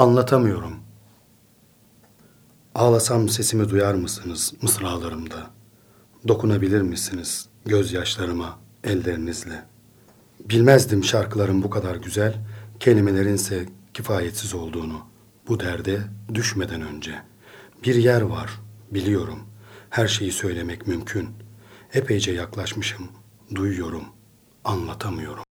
Anlatamıyorum. Ağlasam sesimi duyar mısınız mısralarımda? Dokunabilir misiniz gözyaşlarıma ellerinizle? Bilmezdim şarkıların bu kadar güzel, kelimelerinse kifayetsiz olduğunu. Bu derde düşmeden önce. Bir yer var, biliyorum. Her şeyi söylemek mümkün. Epeyce yaklaşmışım, duyuyorum, anlatamıyorum.